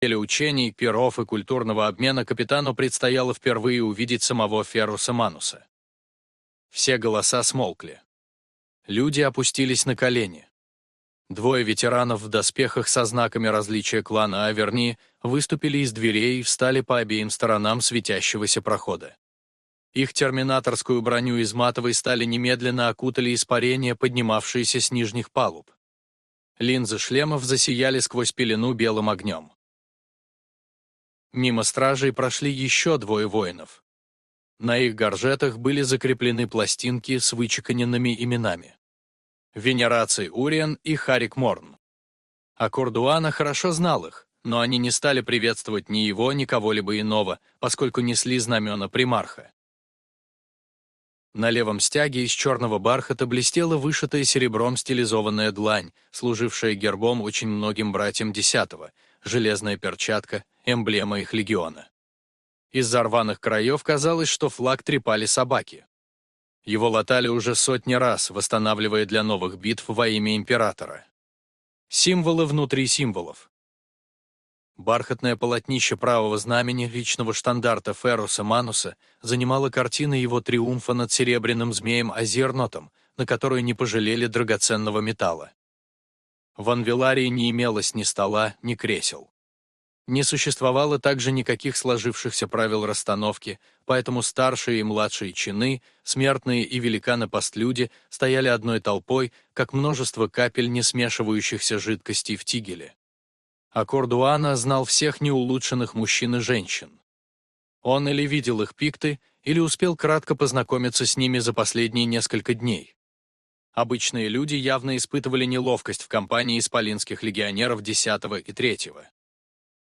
Или учений, перов и культурного обмена капитану предстояло впервые увидеть самого Феруса Мануса. Все голоса смолкли. Люди опустились на колени. Двое ветеранов в доспехах со знаками различия клана Аверни выступили из дверей и встали по обеим сторонам светящегося прохода. Их терминаторскую броню из матовой стали немедленно окутали испарения, поднимавшиеся с нижних палуб. Линзы шлемов засияли сквозь пелену белым огнем. Мимо стражей прошли еще двое воинов. На их горжетах были закреплены пластинки с вычеканенными именами. Венераций Уриен и Харик Морн. А Кордуана хорошо знал их, но они не стали приветствовать ни его, ни кого-либо иного, поскольку несли знамена примарха. На левом стяге из черного бархата блестела вышитая серебром стилизованная длань, служившая гербом очень многим братьям десятого, железная перчатка, эмблема их легиона. Из-за рваных краев казалось, что флаг трепали собаки. Его латали уже сотни раз, восстанавливая для новых битв во имя императора. Символы внутри символов. Бархатное полотнище правого знамени личного штандарта Феруса Мануса занимала картина его триумфа над серебряным змеем Азернотом, на которую не пожалели драгоценного металла. В Анвиларии не имелось ни стола, ни кресел. Не существовало также никаких сложившихся правил расстановки, поэтому старшие и младшие чины, смертные и великаны-постлюди стояли одной толпой, как множество капель не смешивающихся жидкостей в тигеле. А Кордуана знал всех неулучшенных мужчин и женщин. Он или видел их пикты, или успел кратко познакомиться с ними за последние несколько дней. Обычные люди явно испытывали неловкость в компании исполинских легионеров 10 и 3.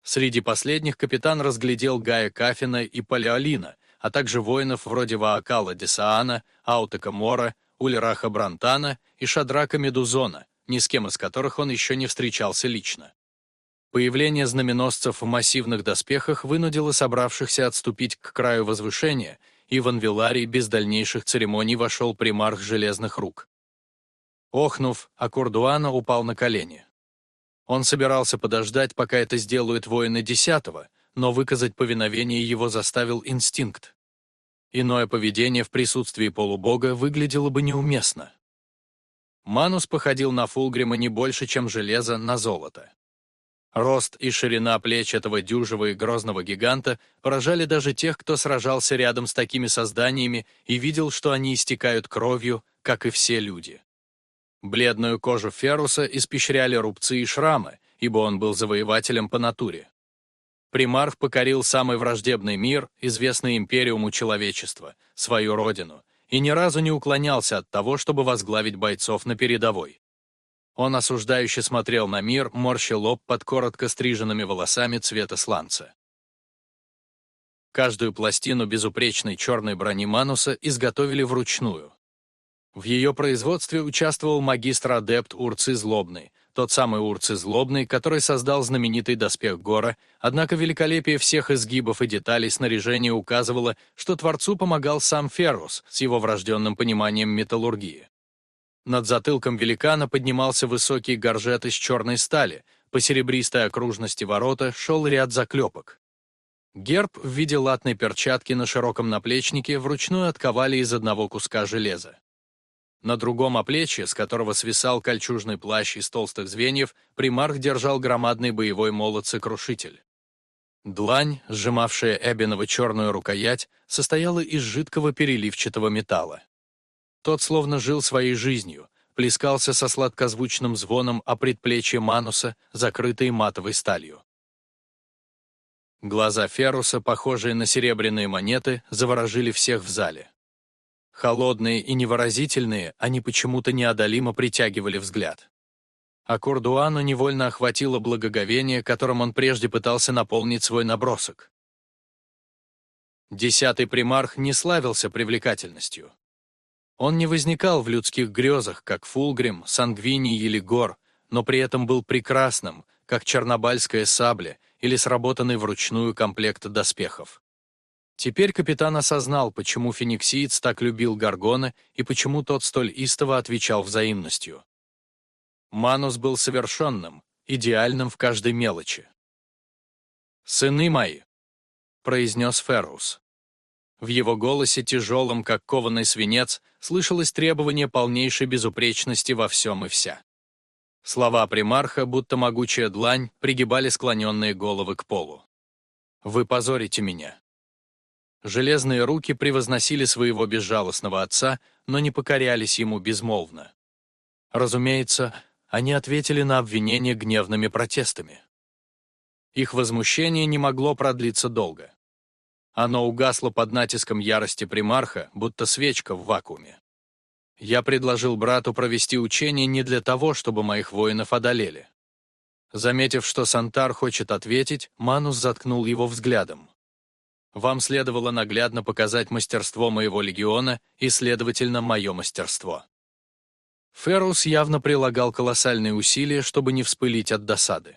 Среди последних капитан разглядел Гая Кафина и Палеолина, а также воинов вроде Ваакала Десаана, Аутека Мора, Ульраха Брантана и Шадрака Медузона, ни с кем из которых он еще не встречался лично. Появление знаменосцев в массивных доспехах вынудило собравшихся отступить к краю возвышения, и в Анвиларий без дальнейших церемоний вошел примарх Железных Рук. Охнув, Аккордуана упал на колени. Он собирался подождать, пока это сделают воины десятого, но выказать повиновение его заставил инстинкт. Иное поведение в присутствии полубога выглядело бы неуместно. Манус походил на Фулгрима не больше, чем железо на золото. Рост и ширина плеч этого дюжего и грозного гиганта поражали даже тех, кто сражался рядом с такими созданиями и видел, что они истекают кровью, как и все люди. Бледную кожу Феруса испещряли рубцы и шрамы, ибо он был завоевателем по натуре. Примарх покорил самый враждебный мир, известный империуму человечества, свою родину, и ни разу не уклонялся от того, чтобы возглавить бойцов на передовой. Он осуждающе смотрел на мир, морщил лоб под коротко стриженными волосами цвета сланца. Каждую пластину безупречной черной брони Мануса изготовили вручную. В ее производстве участвовал магистр-адепт Урцы Злобный, тот самый Урцы Злобный, который создал знаменитый доспех Гора, однако великолепие всех изгибов и деталей снаряжения указывало, что Творцу помогал сам Феррус с его врожденным пониманием металлургии. Над затылком великана поднимался высокий горжет из черной стали, по серебристой окружности ворота шел ряд заклепок. Герб в виде латной перчатки на широком наплечнике вручную отковали из одного куска железа. На другом оплечье, с которого свисал кольчужный плащ из толстых звеньев, примарх держал громадный боевой молот-сокрушитель. Длань, сжимавшая Эббинова черную рукоять, состояла из жидкого переливчатого металла. Тот словно жил своей жизнью, плескался со сладкозвучным звоном о предплечье Мануса, закрытые матовой сталью. Глаза Феруса, похожие на серебряные монеты, заворожили всех в зале. Холодные и невыразительные, они почему-то неодолимо притягивали взгляд. А Курдуану невольно охватило благоговение, которым он прежде пытался наполнить свой набросок. Десятый примарх не славился привлекательностью. Он не возникал в людских грезах, как Фулгрим, Сангвини или Гор, но при этом был прекрасным, как чернобальская сабля или сработанный вручную комплект доспехов. Теперь капитан осознал, почему фениксиец так любил Гаргона и почему тот столь истово отвечал взаимностью. Манус был совершенным, идеальным в каждой мелочи. «Сыны мои», — произнес Феррус. В его голосе, тяжелом, как кованый свинец, слышалось требование полнейшей безупречности во всем и вся. Слова примарха, будто могучая длань, пригибали склоненные головы к полу. «Вы позорите меня». Железные руки превозносили своего безжалостного отца, но не покорялись ему безмолвно. Разумеется, они ответили на обвинение гневными протестами. Их возмущение не могло продлиться долго. Оно угасло под натиском ярости примарха, будто свечка в вакууме. Я предложил брату провести учение не для того, чтобы моих воинов одолели. Заметив, что Сантар хочет ответить, Манус заткнул его взглядом. Вам следовало наглядно показать мастерство моего легиона и, следовательно, мое мастерство. Феррус явно прилагал колоссальные усилия, чтобы не вспылить от досады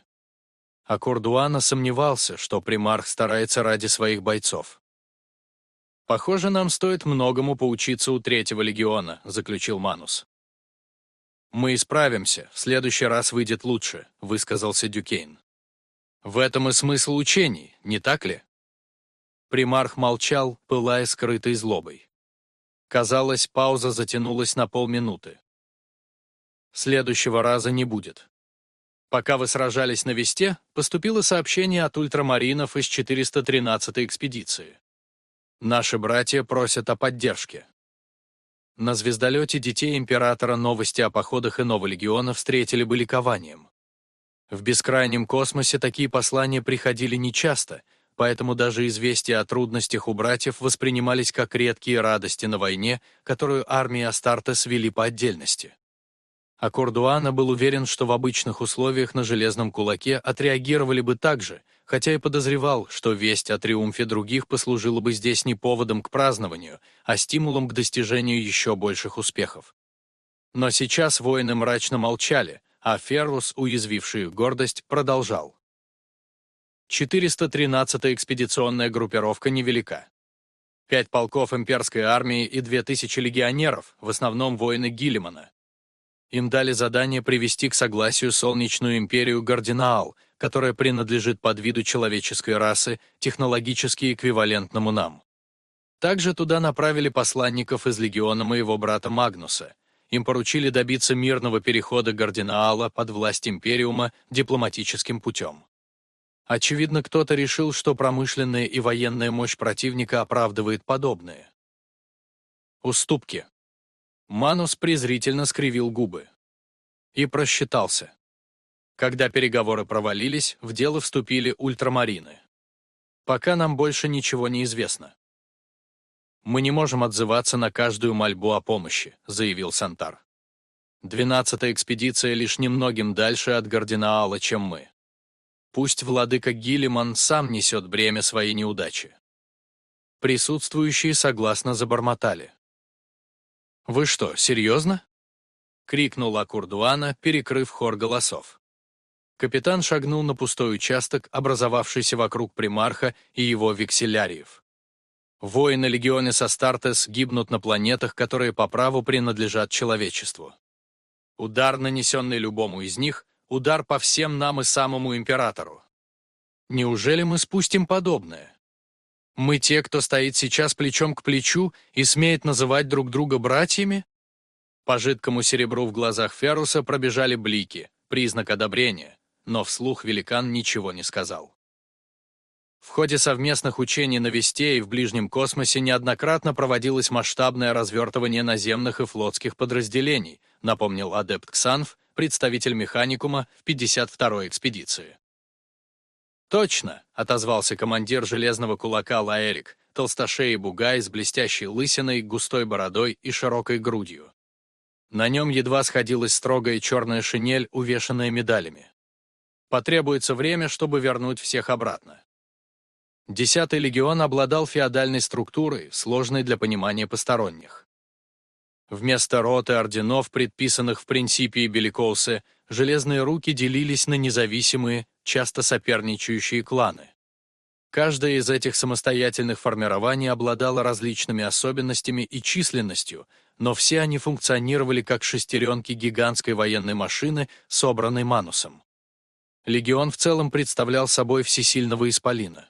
а Кордуана сомневался, что примарх старается ради своих бойцов. «Похоже, нам стоит многому поучиться у Третьего легиона», — заключил Манус. «Мы исправимся, в следующий раз выйдет лучше», — высказался Дюкейн. «В этом и смысл учений, не так ли?» Примарх молчал, пылая скрытой злобой. Казалось, пауза затянулась на полминуты. «Следующего раза не будет», Пока вы сражались на Весте, поступило сообщение от ультрамаринов из 413-й экспедиции. Наши братья просят о поддержке. На звездолете детей Императора новости о походах иного легиона встретили бы ликованием. В бескрайнем космосе такие послания приходили нечасто, поэтому даже известия о трудностях у братьев воспринимались как редкие радости на войне, которую армии Астартес вели по отдельности. А Кордуана был уверен, что в обычных условиях на железном кулаке отреагировали бы так же, хотя и подозревал, что весть о триумфе других послужила бы здесь не поводом к празднованию, а стимулом к достижению еще больших успехов. Но сейчас воины мрачно молчали, а Феррус, уязвивший гордость, продолжал. 413-я экспедиционная группировка невелика. Пять полков имперской армии и две тысячи легионеров, в основном воины Гиллимана. Им дали задание привести к согласию Солнечную империю Гардинаал, которая принадлежит под виду человеческой расы, технологически эквивалентному нам. Также туда направили посланников из легиона моего брата Магнуса. Им поручили добиться мирного перехода Гардинаала под власть Империума дипломатическим путем. Очевидно, кто-то решил, что промышленная и военная мощь противника оправдывает подобное. Уступки. Манус презрительно скривил губы. И просчитался. Когда переговоры провалились, в дело вступили ультрамарины. Пока нам больше ничего не известно. «Мы не можем отзываться на каждую мольбу о помощи», — заявил Сантар. «Двенадцатая экспедиция лишь немногим дальше от Гардинаала, чем мы. Пусть владыка Гиллиман сам несет бремя своей неудачи». Присутствующие согласно забормотали. «Вы что, серьезно?» — крикнула Курдуана, перекрыв хор голосов. Капитан шагнул на пустой участок, образовавшийся вокруг примарха и его векселяриев. Воины легионы Састартес гибнут на планетах, которые по праву принадлежат человечеству. Удар, нанесенный любому из них, удар по всем нам и самому императору. Неужели мы спустим подобное? Мы те, кто стоит сейчас плечом к плечу и смеет называть друг друга братьями? По жидкому серебру в глазах Феруса пробежали блики, признак одобрения, но вслух великан ничего не сказал. В ходе совместных учений на Весте и в ближнем космосе неоднократно проводилось масштабное развертывание наземных и флотских подразделений, напомнил адепт Ксанф, представитель механикума в 52-й экспедиции. «Точно!» — отозвался командир железного кулака Лаэрик, толстошей бугай с блестящей лысиной, густой бородой и широкой грудью. На нем едва сходилась строгая черная шинель, увешанная медалями. Потребуется время, чтобы вернуть всех обратно. Десятый легион обладал феодальной структурой, сложной для понимания посторонних. Вместо роты орденов, предписанных в принципе Беликоусе, железные руки делились на независимые, часто соперничающие кланы. Каждая из этих самостоятельных формирований обладала различными особенностями и численностью, но все они функционировали как шестеренки гигантской военной машины, собранной Манусом. Легион в целом представлял собой всесильного исполина.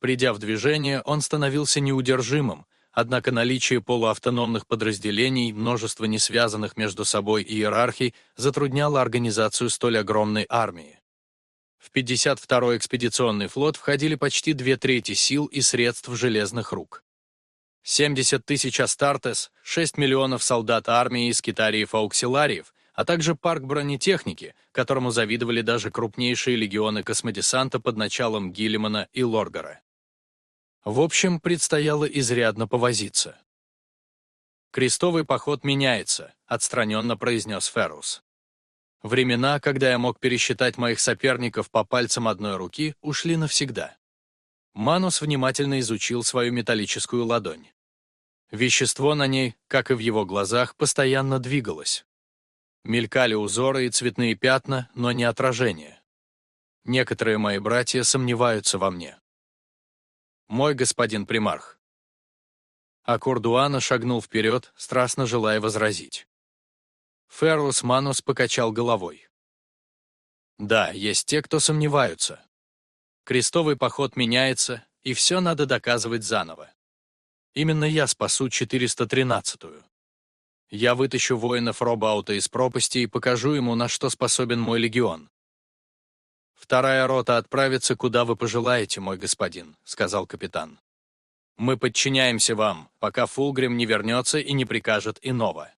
Придя в движение, он становился неудержимым, однако наличие полуавтономных подразделений, множество несвязанных между собой иерархий затрудняло организацию столь огромной армии. В 52-й экспедиционный флот входили почти две трети сил и средств железных рук. 70 тысяч Астартес, 6 миллионов солдат армии из китариев-ауксилариев, а также парк бронетехники, которому завидовали даже крупнейшие легионы космодесанта под началом Гиллимана и Лоргара. В общем, предстояло изрядно повозиться. «Крестовый поход меняется», — отстраненно произнес Феррус. Времена, когда я мог пересчитать моих соперников по пальцам одной руки, ушли навсегда. Манус внимательно изучил свою металлическую ладонь. Вещество на ней, как и в его глазах, постоянно двигалось. Мелькали узоры и цветные пятна, но не отражения. Некоторые мои братья сомневаются во мне. Мой господин примарх. А Курдуана шагнул вперед, страстно желая возразить. Ферлус Манус покачал головой. Да, есть те, кто сомневаются. Крестовый поход меняется, и все надо доказывать заново. Именно я спасу 413-ю. Я вытащу воинов Робаута из пропасти и покажу ему, на что способен мой легион. «Вторая рота отправится, куда вы пожелаете, мой господин», — сказал капитан. «Мы подчиняемся вам, пока Фулгрим не вернется и не прикажет иного».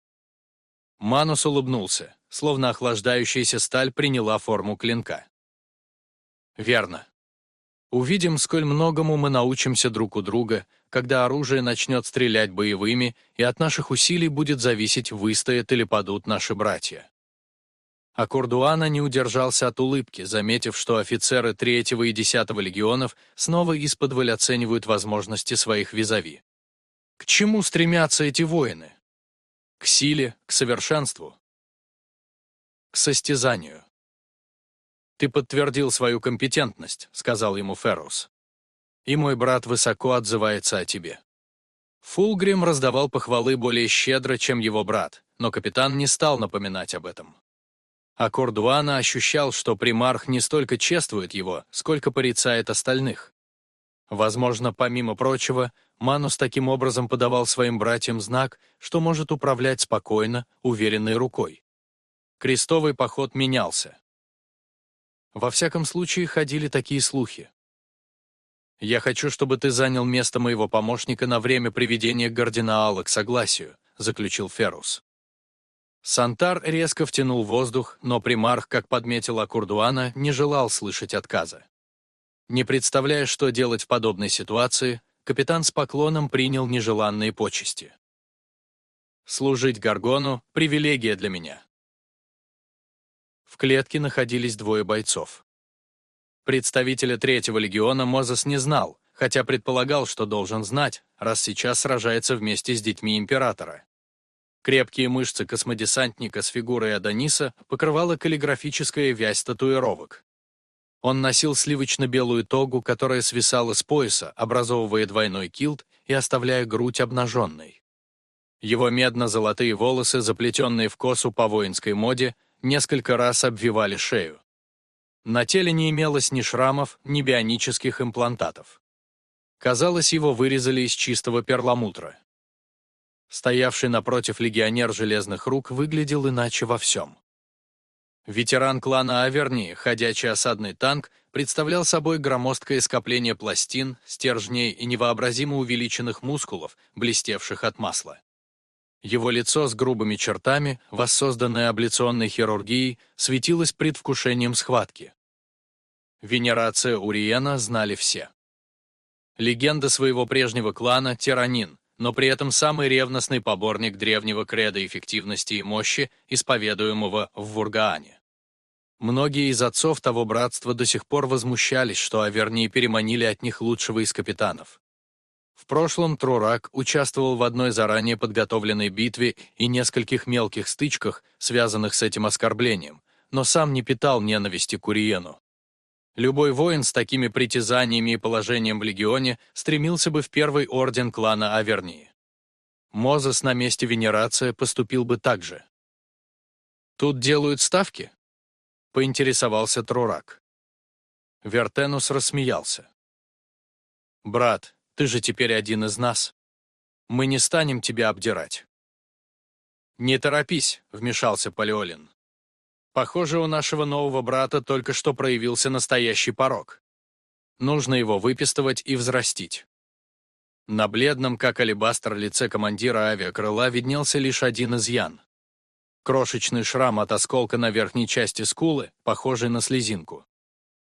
Манус улыбнулся, словно охлаждающаяся сталь приняла форму клинка. «Верно. Увидим, сколь многому мы научимся друг у друга, когда оружие начнет стрелять боевыми, и от наших усилий будет зависеть, выстоят или падут наши братья». А Курдуана не удержался от улыбки, заметив, что офицеры 3 и 10 легионов снова из-под оценивают возможности своих визави. К чему стремятся эти воины? К силе, к совершенству. К состязанию. «Ты подтвердил свою компетентность», — сказал ему Феррус. «И мой брат высоко отзывается о тебе». Фулгрим раздавал похвалы более щедро, чем его брат, но капитан не стал напоминать об этом. А Кордуана ощущал, что примарх не столько чествует его, сколько порицает остальных. Возможно, помимо прочего, Манус таким образом подавал своим братьям знак, что может управлять спокойно, уверенной рукой. Крестовый поход менялся. Во всяком случае, ходили такие слухи. «Я хочу, чтобы ты занял место моего помощника на время приведения кардинала к согласию», заключил Феррус. Сантар резко втянул воздух, но примарх, как подметил Акурдуана, не желал слышать отказа. Не представляя, что делать в подобной ситуации, капитан с поклоном принял нежеланные почести. «Служить Гаргону — привилегия для меня». В клетке находились двое бойцов. Представителя третьего легиона Мозес не знал, хотя предполагал, что должен знать, раз сейчас сражается вместе с детьми императора. Крепкие мышцы космодесантника с фигурой Адониса покрывала каллиграфическая вязь татуировок. Он носил сливочно-белую тогу, которая свисала с пояса, образовывая двойной килт и оставляя грудь обнаженной. Его медно-золотые волосы, заплетенные в косу по воинской моде, несколько раз обвивали шею. На теле не имелось ни шрамов, ни бионических имплантатов. Казалось, его вырезали из чистого перламутра. Стоявший напротив легионер железных рук выглядел иначе во всем. Ветеран клана Аверни, ходячий осадный танк, представлял собой громоздкое скопление пластин, стержней и невообразимо увеличенных мускулов, блестевших от масла. Его лицо с грубыми чертами, воссозданное абляционной хирургией, светилось предвкушением схватки. Венерация Уриена знали все. Легенда своего прежнего клана — Тиранин, но при этом самый ревностный поборник древнего креда эффективности и мощи, исповедуемого в Вургаане. Многие из отцов того братства до сих пор возмущались, что Авернии переманили от них лучшего из капитанов. В прошлом Трурак участвовал в одной заранее подготовленной битве и нескольких мелких стычках, связанных с этим оскорблением, но сам не питал ненависти к Уриену. Любой воин с такими притязаниями и положением в легионе стремился бы в первый орден клана Авернии. Мозес на месте Венерация поступил бы так же. Тут делают ставки? Поинтересовался Трурак. Вертенус рассмеялся. «Брат, ты же теперь один из нас. Мы не станем тебя обдирать». «Не торопись», — вмешался Палеолин. «Похоже, у нашего нового брата только что проявился настоящий порог. Нужно его выпистывать и взрастить». На бледном, как алебастр, лице командира авиакрыла виднелся лишь один изъян. Крошечный шрам от осколка на верхней части скулы, похожий на слезинку.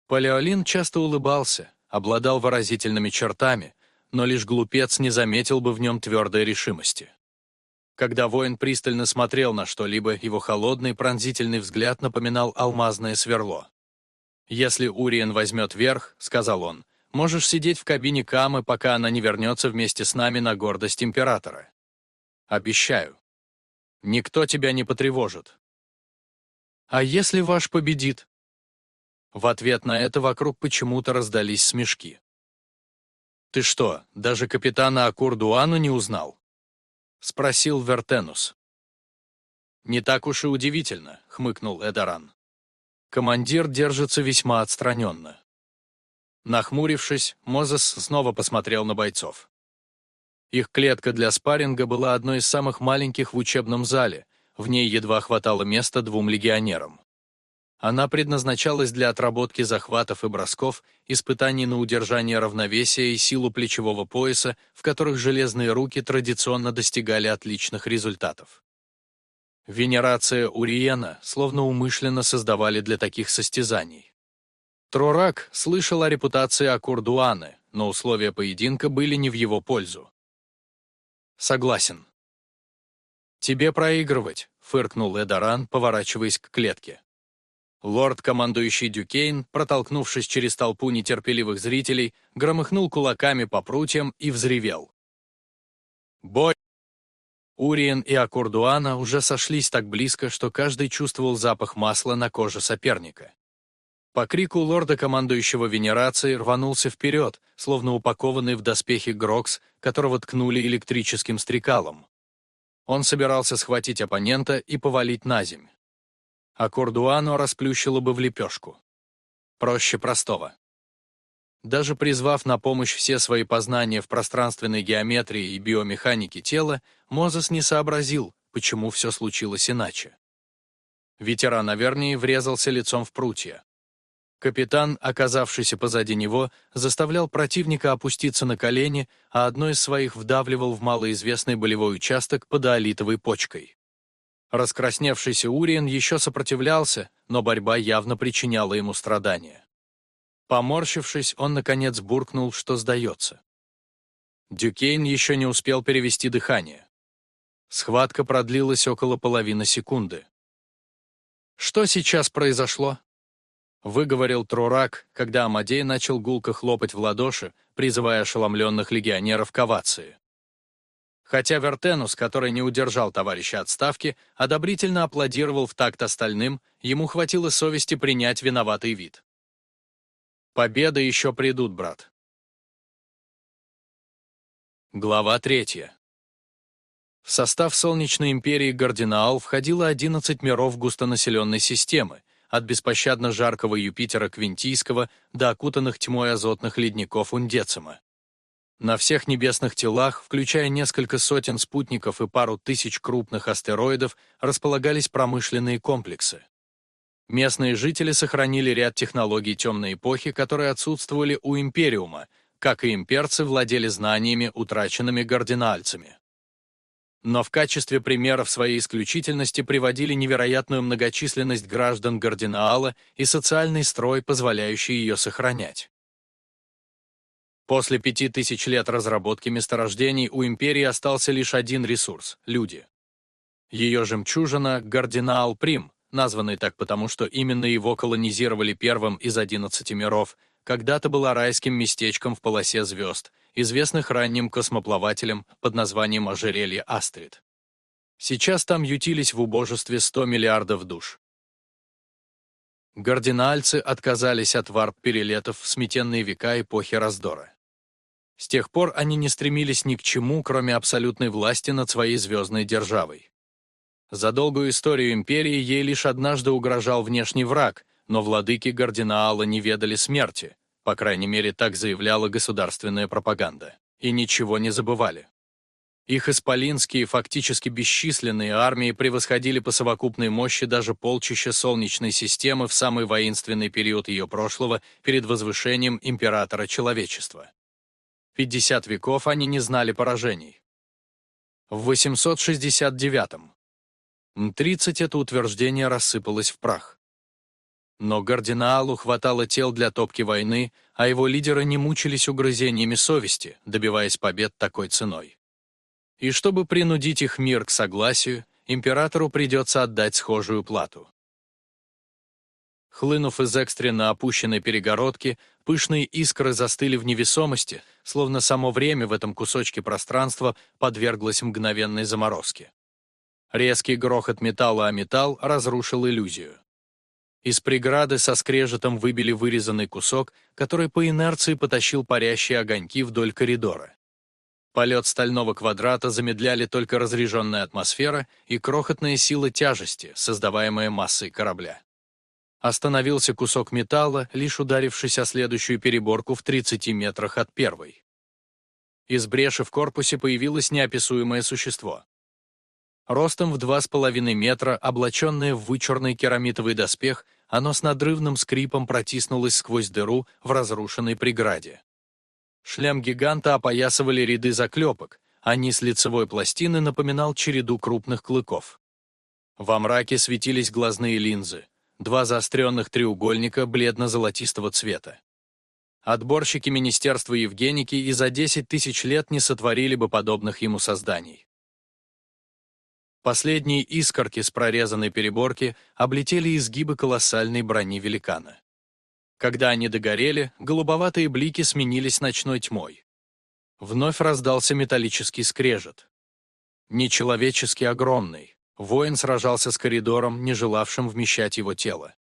Палеолин часто улыбался, обладал выразительными чертами, но лишь глупец не заметил бы в нем твердой решимости. Когда воин пристально смотрел на что-либо, его холодный пронзительный взгляд напоминал алмазное сверло. «Если Уриен возьмет верх», — сказал он, Можешь сидеть в кабине Камы, пока она не вернется вместе с нами на гордость императора. Обещаю. Никто тебя не потревожит. А если ваш победит? В ответ на это вокруг почему-то раздались смешки. «Ты что, даже капитана Акурдуану не узнал?» — спросил Вертенус. «Не так уж и удивительно», — хмыкнул Эдаран. Командир держится весьма отстраненно. Нахмурившись, Мозес снова посмотрел на бойцов. Их клетка для спарринга была одной из самых маленьких в учебном зале, в ней едва хватало места двум легионерам. Она предназначалась для отработки захватов и бросков, испытаний на удержание равновесия и силу плечевого пояса, в которых железные руки традиционно достигали отличных результатов. Венерация Уриена словно умышленно создавали для таких состязаний. Трорак слышал о репутации Акурдуаны, но условия поединка были не в его пользу. «Согласен». «Тебе проигрывать», — фыркнул Эдаран, поворачиваясь к клетке. Лорд, командующий Дюкейн, протолкнувшись через толпу нетерпеливых зрителей, громыхнул кулаками по прутьям и взревел. «Бой!» Уриен и Акурдуана уже сошлись так близко, что каждый чувствовал запах масла на коже соперника. По крику лорда-командующего Венерации рванулся вперед, словно упакованный в доспехи Грокс, которого ткнули электрическим стрекалом. Он собирался схватить оппонента и повалить на земь. А Кордуано расплющило бы в лепешку. Проще простого. Даже призвав на помощь все свои познания в пространственной геометрии и биомеханике тела, Мозес не сообразил, почему все случилось иначе. Ветеран Авернии врезался лицом в прутья. Капитан, оказавшийся позади него, заставлял противника опуститься на колени, а одно из своих вдавливал в малоизвестный болевой участок под аолитовой почкой. Раскрасневшийся Уриен еще сопротивлялся, но борьба явно причиняла ему страдания. Поморщившись, он, наконец, буркнул, что сдается. Дюкейн еще не успел перевести дыхание. Схватка продлилась около половины секунды. «Что сейчас произошло?» выговорил Трурак, когда Амадей начал гулко хлопать в ладоши, призывая ошеломленных легионеров к овации. Хотя Вертенус, который не удержал товарища отставки, одобрительно аплодировал в такт остальным, ему хватило совести принять виноватый вид. «Победы еще придут, брат». Глава третья. В состав Солнечной империи Гардинаал входило 11 миров густонаселенной системы, от беспощадно жаркого Юпитера Квинтийского до окутанных тьмой азотных ледников Ундецима. На всех небесных телах, включая несколько сотен спутников и пару тысяч крупных астероидов, располагались промышленные комплексы. Местные жители сохранили ряд технологий темной эпохи, которые отсутствовали у Империума, как и имперцы владели знаниями, утраченными гардинальцами но в качестве примеров своей исключительности приводили невероятную многочисленность граждан Гардинаала и социальный строй, позволяющий ее сохранять. После пяти тысяч лет разработки месторождений у империи остался лишь один ресурс — люди. Ее жемчужина — Гардинаал Прим, названный так потому, что именно его колонизировали первым из одиннадцати миров, когда-то была райским местечком в полосе звезд, известных ранним космоплавателям под названием ожерелье Астрид. Сейчас там ютились в убожестве 100 миллиардов душ. Гардинальцы отказались от варп-перелетов в сметенные века эпохи раздора. С тех пор они не стремились ни к чему, кроме абсолютной власти над своей звездной державой. За долгую историю империи ей лишь однажды угрожал внешний враг, но владыки Гардинаала не ведали смерти, по крайней мере так заявляла государственная пропаганда, и ничего не забывали. Их исполинские, фактически бесчисленные армии превосходили по совокупной мощи даже полчища Солнечной системы в самый воинственный период ее прошлого перед возвышением императора человечества. 50 веков они не знали поражений. В 869-м 30 это утверждение рассыпалось в прах. Но Гардинаалу хватало тел для топки войны, а его лидеры не мучились угрызениями совести, добиваясь побед такой ценой. И чтобы принудить их мир к согласию, императору придется отдать схожую плату. Хлынув из экстренно опущенной перегородки, пышные искры застыли в невесомости, словно само время в этом кусочке пространства подверглось мгновенной заморозке. Резкий грохот металла о металл разрушил иллюзию. Из преграды со скрежетом выбили вырезанный кусок, который по инерции потащил парящие огоньки вдоль коридора. Полет стального квадрата замедляли только разряженная атмосфера и крохотная сила тяжести, создаваемая массой корабля. Остановился кусок металла, лишь ударившись о следующую переборку в 30 метрах от первой. Из бреши в корпусе появилось неописуемое существо ростом в два с половиной метра, облаченное в вычурный керамитовый доспех, оно с надрывным скрипом протиснулось сквозь дыру в разрушенной преграде. Шлем гиганта опоясывали ряды заклепок, а низ лицевой пластины напоминал череду крупных клыков. Во мраке светились глазные линзы, два заостренных треугольника бледно-золотистого цвета. Отборщики Министерства Евгеники и за 10 тысяч лет не сотворили бы подобных ему созданий. Последние искорки с прорезанной переборки облетели изгибы колоссальной брони великана. Когда они догорели, голубоватые блики сменились ночной тьмой. Вновь раздался металлический скрежет. Нечеловечески огромный, воин сражался с коридором, не желавшим вмещать его тело.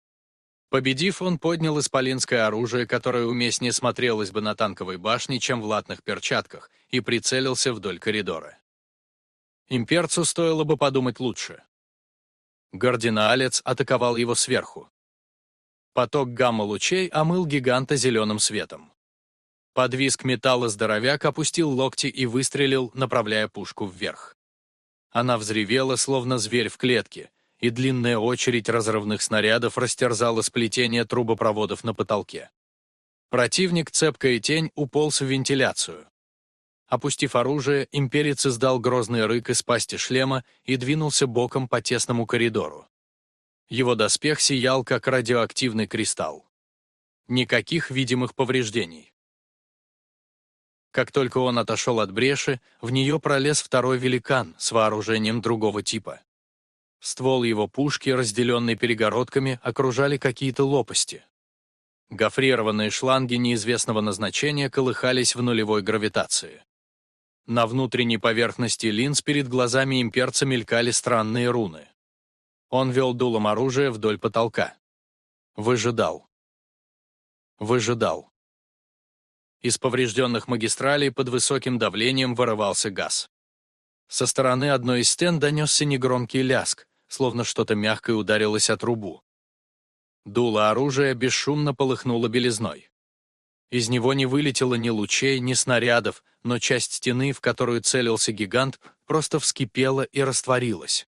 Победив, он поднял исполинское оружие, которое уместнее смотрелось бы на танковой башне, чем в латных перчатках, и прицелился вдоль коридора. Имперцу стоило бы подумать лучше. Гардиналец атаковал его сверху. Поток гамма-лучей омыл гиганта зеленым светом. Под виск металла здоровяк опустил локти и выстрелил, направляя пушку вверх. Она взревела, словно зверь в клетке, и длинная очередь разрывных снарядов растерзала сплетение трубопроводов на потолке. Противник, цепкая тень, уполз в вентиляцию. Опустив оружие, имперец издал грозный рык из пасти шлема и двинулся боком по тесному коридору. Его доспех сиял, как радиоактивный кристалл. Никаких видимых повреждений. Как только он отошел от бреши, в нее пролез второй великан с вооружением другого типа. Ствол его пушки, разделенный перегородками, окружали какие-то лопасти. Гофрированные шланги неизвестного назначения колыхались в нулевой гравитации. На внутренней поверхности линз перед глазами имперца мелькали странные руны. Он вел дулом оружия вдоль потолка. Выжидал. Выжидал. Из поврежденных магистралей под высоким давлением вырывался газ. Со стороны одной из стен донесся негромкий ляск, словно что-то мягкое ударилось о трубу. Дуло оружия бесшумно полыхнуло белизной. Из него не вылетело ни лучей, ни снарядов, но часть стены, в которую целился гигант, просто вскипела и растворилась.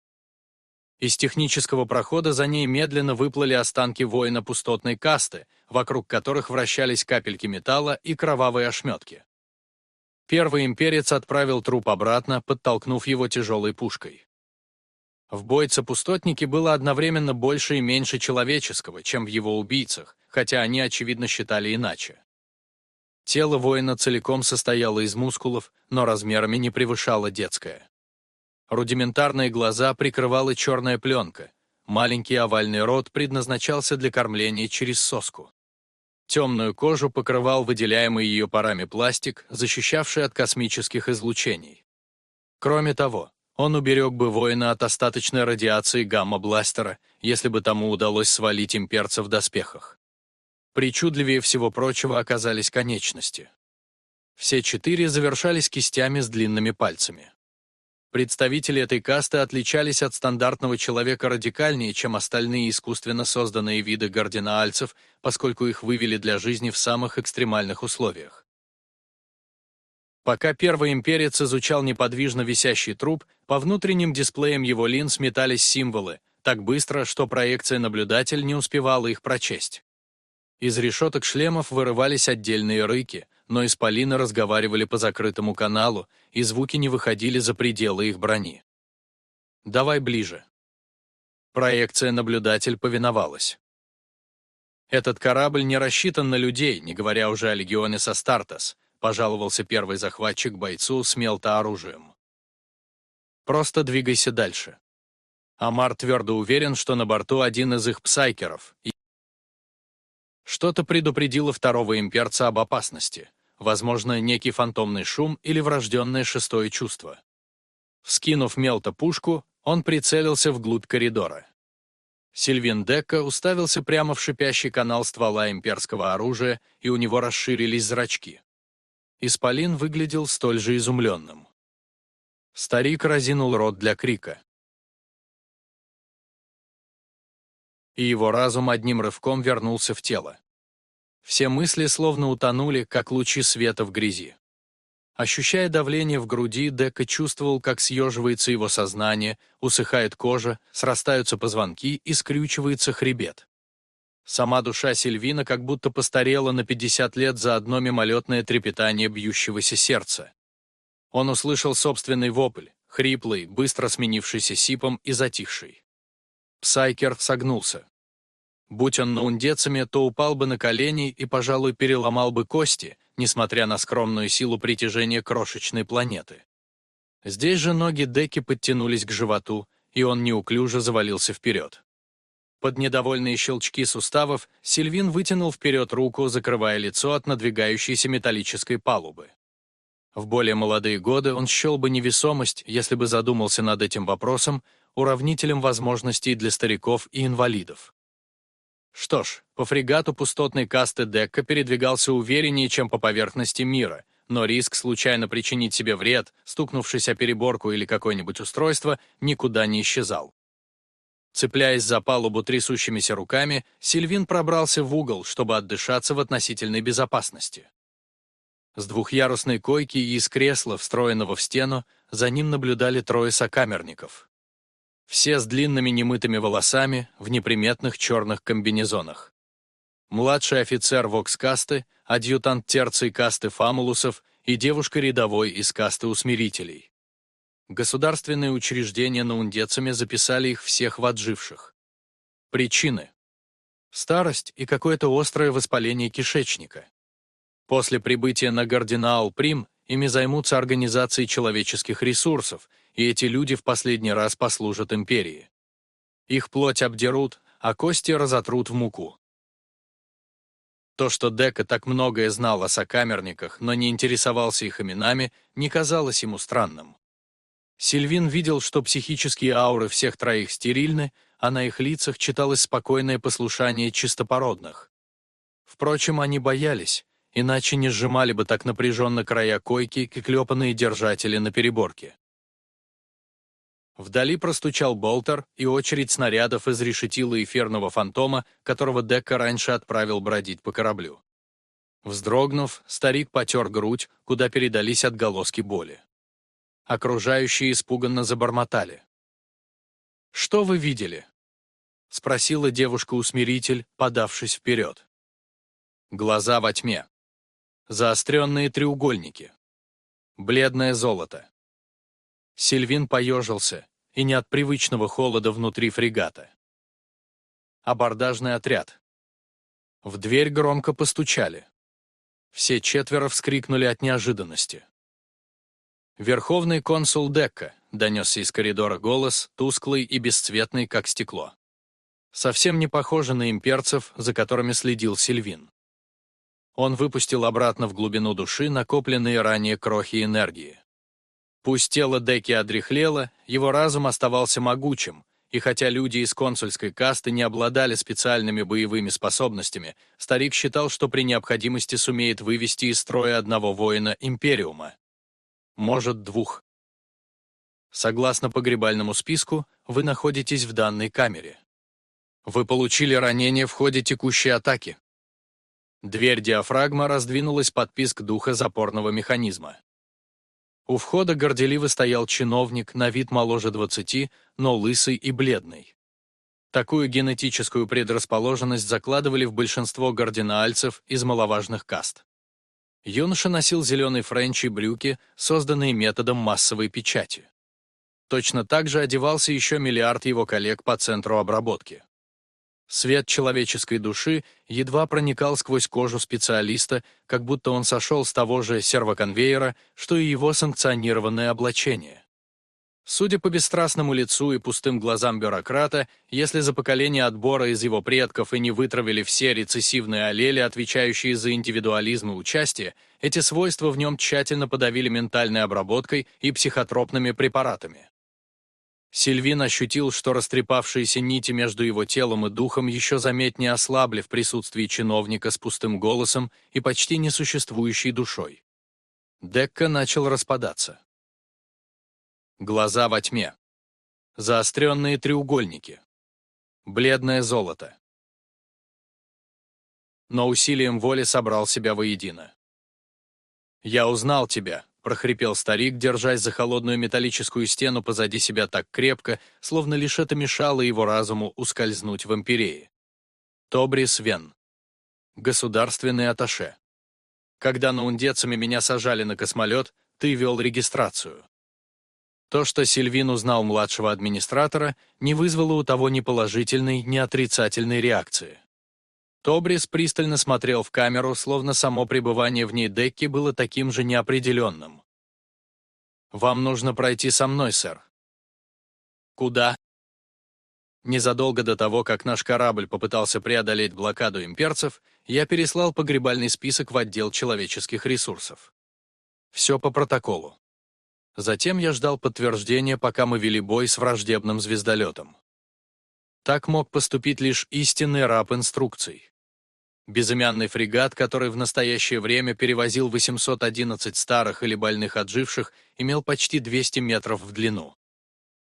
Из технического прохода за ней медленно выплыли останки воина пустотной касты, вокруг которых вращались капельки металла и кровавые ошметки. Первый имперец отправил труп обратно, подтолкнув его тяжелой пушкой. В бойце-пустотнике было одновременно больше и меньше человеческого, чем в его убийцах, хотя они, очевидно, считали иначе. Тело воина целиком состояло из мускулов, но размерами не превышало детское. Рудиментарные глаза прикрывала черная пленка. Маленький овальный рот предназначался для кормления через соску. Темную кожу покрывал выделяемый ее парами пластик, защищавший от космических излучений. Кроме того, он уберег бы воина от остаточной радиации гамма-бластера, если бы тому удалось свалить имперца в доспехах. Причудливее всего прочего оказались конечности. Все четыре завершались кистями с длинными пальцами. Представители этой касты отличались от стандартного человека радикальнее, чем остальные искусственно созданные виды гардинаальцев, поскольку их вывели для жизни в самых экстремальных условиях. Пока первый имперец изучал неподвижно висящий труп, по внутренним дисплеям его линз метались символы, так быстро, что проекция-наблюдатель не успевала их прочесть. Из решеток шлемов вырывались отдельные рыки, но исполины разговаривали по закрытому каналу, и звуки не выходили за пределы их брони. «Давай ближе». Проекция-наблюдатель повиновалась. «Этот корабль не рассчитан на людей, не говоря уже о легионе Састартес», пожаловался первый захватчик бойцу с мелто-оружием. «Просто двигайся дальше». Амар твердо уверен, что на борту один из их псайкеров, что-то предупредило второго имперца об опасности, возможно, некий фантомный шум или врожденное шестое чувство. Вскинув мелто пушку, он прицелился вглубь коридора. Сильвин Декка уставился прямо в шипящий канал ствола имперского оружия, и у него расширились зрачки. Исполин выглядел столь же изумленным. Старик разинул рот для крика. и его разум одним рывком вернулся в тело. Все мысли словно утонули, как лучи света в грязи. Ощущая давление в груди, Дека чувствовал, как съеживается его сознание, усыхает кожа, срастаются позвонки и скрючивается хребет. Сама душа Сильвина как будто постарела на 50 лет за одно мимолетное трепетание бьющегося сердца. Он услышал собственный вопль, хриплый, быстро сменившийся сипом и затихший. Псайкер согнулся. Будь он наундецами, то упал бы на колени и, пожалуй, переломал бы кости, несмотря на скромную силу притяжения крошечной планеты. Здесь же ноги Деки подтянулись к животу, и он неуклюже завалился вперед. Под недовольные щелчки суставов Сильвин вытянул вперед руку, закрывая лицо от надвигающейся металлической палубы. В более молодые годы он счел бы невесомость, если бы задумался над этим вопросом, уравнителем возможностей для стариков и инвалидов. Что ж, по фрегату пустотной касты Декка передвигался увереннее, чем по поверхности мира, но риск случайно причинить себе вред, стукнувшись о переборку или какое-нибудь устройство, никуда не исчезал. Цепляясь за палубу трясущимися руками, Сильвин пробрался в угол, чтобы отдышаться в относительной безопасности. С двухъярусной койки и из кресла, встроенного в стену, за ним наблюдали трое сокамерников. Все с длинными немытыми волосами, в неприметных черных комбинезонах. Младший офицер Вокс-касты, адъютант терций касты Фамулусов и девушка рядовой из касты Усмирителей. Государственные учреждения наундецами записали их всех в отживших. Причины. Старость и какое-то острое воспаление кишечника. После прибытия на Гардинаал Прим ими займутся организацией человеческих ресурсов, и эти люди в последний раз послужат империи. Их плоть обдерут, а кости разотрут в муку. То, что Дека так многое знал о сокамерниках, но не интересовался их именами, не казалось ему странным. Сильвин видел, что психические ауры всех троих стерильны, а на их лицах читалось спокойное послушание чистопородных. Впрочем, они боялись, иначе не сжимали бы так напряженно края койки, как клепанные держатели на переборке. Вдали простучал болтер, и очередь снарядов изрешетила эфирного фантома, которого Дека раньше отправил бродить по кораблю. Вздрогнув, старик потер грудь, куда передались отголоски боли. Окружающие испуганно забормотали. «Что вы видели?» — спросила девушка-усмиритель, подавшись вперед. Глаза во тьме. Заостренные треугольники. Бледное золото. Сильвин поежился, и не от привычного холода внутри фрегата. Абордажный отряд. В дверь громко постучали. Все четверо вскрикнули от неожиданности. «Верховный консул Декка», — донесся из коридора голос, тусклый и бесцветный, как стекло. Совсем не похоже на имперцев, за которыми следил Сильвин. Он выпустил обратно в глубину души накопленные ранее крохи энергии. Пусть тело Деки одряхлело, его разум оставался могучим, и хотя люди из консульской касты не обладали специальными боевыми способностями, старик считал, что при необходимости сумеет вывести из строя одного воина Империума. Может, двух. Согласно погребальному списку, вы находитесь в данной камере. Вы получили ранение в ходе текущей атаки. Дверь диафрагма раздвинулась под писк духа запорного механизма. У входа горделиво стоял чиновник, на вид моложе 20, но лысый и бледный. Такую генетическую предрасположенность закладывали в большинство гординаальцев из маловажных каст. Юноша носил зеленый френч и брюки, созданные методом массовой печати. Точно так же одевался еще миллиард его коллег по центру обработки. Свет человеческой души едва проникал сквозь кожу специалиста, как будто он сошел с того же сервоконвейера, что и его санкционированное облачение. Судя по бесстрастному лицу и пустым глазам бюрократа, если за поколение отбора из его предков и не вытравили все рецессивные аллели, отвечающие за индивидуализм и участие, эти свойства в нем тщательно подавили ментальной обработкой и психотропными препаратами. Сильвин ощутил, что растрепавшиеся нити между его телом и духом еще заметнее ослабли в присутствии чиновника с пустым голосом и почти несуществующей душой. Декка начал распадаться. Глаза во тьме. Заостренные треугольники. Бледное золото. Но усилием воли собрал себя воедино. «Я узнал тебя», — прохрипел старик, держась за холодную металлическую стену позади себя так крепко, словно лишь это мешало его разуму ускользнуть в империи. Тобрис Вен. Государственный аташе. Когда на Ундецами меня сажали на космолет, ты вел регистрацию. То, что Сильвин узнал младшего администратора, не вызвало у того ни положительной, ни отрицательной реакции. Тобрис пристально смотрел в камеру, словно само пребывание в ней Декки было таким же неопределенным. «Вам нужно пройти со мной, сэр». «Куда?» Незадолго до того, как наш корабль попытался преодолеть блокаду имперцев, я переслал погребальный список в отдел человеческих ресурсов. Все по протоколу. Затем я ждал подтверждения, пока мы вели бой с враждебным звездолетом. Так мог поступить лишь истинный раб инструкций. Безымянный фрегат, который в настоящее время перевозил 811 старых или больных отживших, имел почти 200 метров в длину.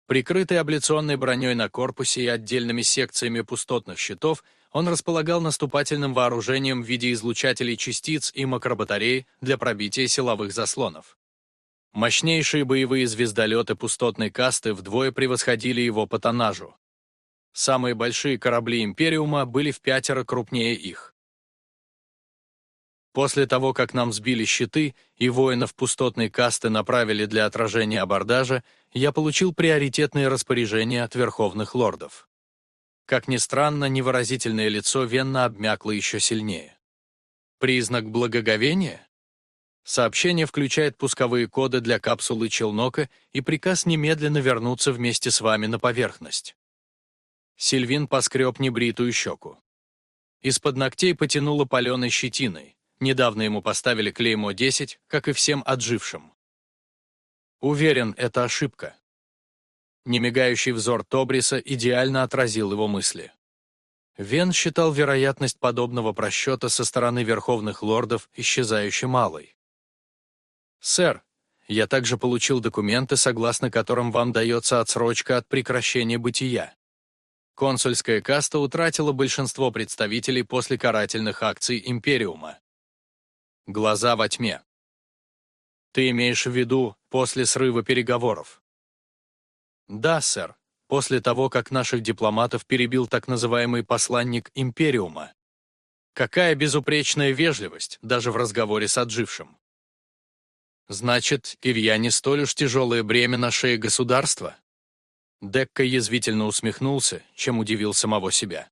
Прикрытый абляционной броней на корпусе и отдельными секциями пустотных щитов, он располагал наступательным вооружением в виде излучателей частиц и макробатарей для пробития силовых заслонов. Мощнейшие боевые звездолеты пустотной касты вдвое превосходили его по тоннажу. Самые большие корабли Империума были в пятеро крупнее их. После того, как нам сбили щиты и воинов пустотной касты направили для отражения абордажа, я получил приоритетные распоряжения от верховных лордов. Как ни странно, невыразительное лицо Венна обмякло еще сильнее. Признак благоговения? Сообщение включает пусковые коды для капсулы Челнока и приказ немедленно вернуться вместе с вами на поверхность. Сильвин поскреб небритую щеку. Из-под ногтей потянуло паленой щетиной. Недавно ему поставили клеймо 10, как и всем отжившим. Уверен, это ошибка. Немигающий взор Тобриса идеально отразил его мысли. Вен считал вероятность подобного просчета со стороны верховных лордов исчезающе малой. «Сэр, я также получил документы, согласно которым вам дается отсрочка от прекращения бытия. Консульская каста утратила большинство представителей после карательных акций Империума. Глаза во тьме. Ты имеешь в виду после срыва переговоров? Да, сэр. После того, как наших дипломатов перебил так называемый посланник Империума. Какая безупречная вежливость, даже в разговоре с отжившим. Значит, Илья не столь уж тяжелое бремя на шее государства? Декка язвительно усмехнулся, чем удивил самого себя.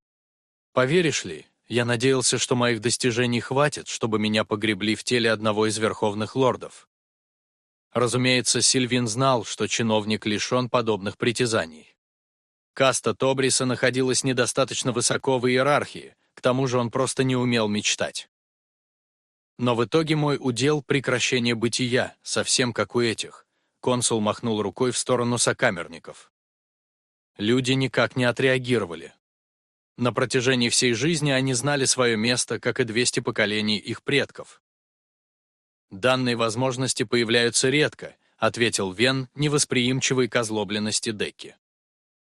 Поверишь ли, я надеялся, что моих достижений хватит, чтобы меня погребли в теле одного из верховных лордов. Разумеется, Сильвин знал, что чиновник лишен подобных притязаний. Каста Тобриса находилась недостаточно высоко в иерархии, к тому же он просто не умел мечтать. Но в итоге мой удел — прекращение бытия, совсем как у этих. Консул махнул рукой в сторону сокамерников. Люди никак не отреагировали. На протяжении всей жизни они знали свое место, как и 200 поколений их предков. Данные возможности появляются редко, ответил Вен, невосприимчивый к озлобленности Декки.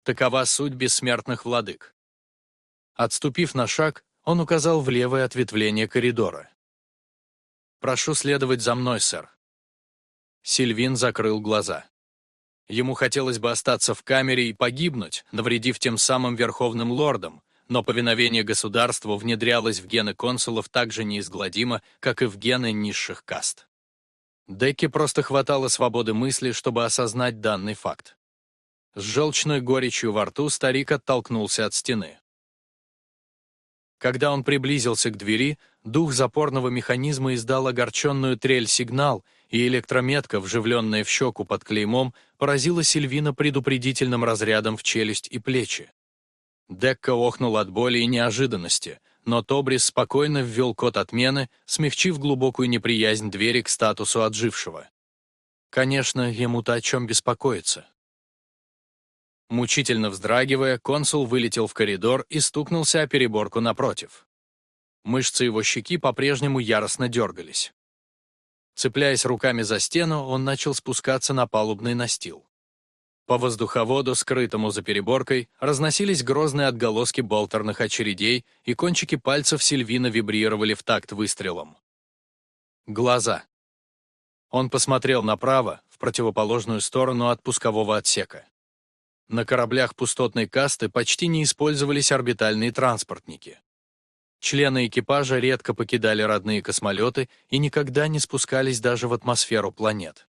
Такова суть бессмертных владык. Отступив на шаг, он указал в левое ответвление коридора. «Прошу следовать за мной, сэр». Сильвин закрыл глаза. Ему хотелось бы остаться в камере и погибнуть, навредив тем самым верховным лордам, но повиновение государству внедрялось в гены консулов так же неизгладимо, как и в гены низших каст. Декке просто хватало свободы мысли, чтобы осознать данный факт. С желчной горечью во рту старик оттолкнулся от стены. Когда он приблизился к двери, дух запорного механизма издал огорченную трель-сигнал, и электрометка, вживленная в щеку под клеймом, поразила Сильвина предупредительным разрядом в челюсть и плечи. Декка охнул от боли и неожиданности, но Тобрис спокойно ввел код отмены, смягчив глубокую неприязнь двери к статусу отжившего. Конечно, ему-то о чем беспокоиться. Мучительно вздрагивая, консул вылетел в коридор и стукнулся о переборку напротив. Мышцы его щеки по-прежнему яростно дергались. Цепляясь руками за стену, он начал спускаться на палубный настил. По воздуховоду, скрытому за переборкой, разносились грозные отголоски болтерных очередей, и кончики пальцев Сильвина вибрировали в такт выстрелом. Глаза. Он посмотрел направо, в противоположную сторону от пускового отсека. На кораблях пустотной касты почти не использовались орбитальные транспортники. Члены экипажа редко покидали родные космолеты и никогда не спускались даже в атмосферу планет.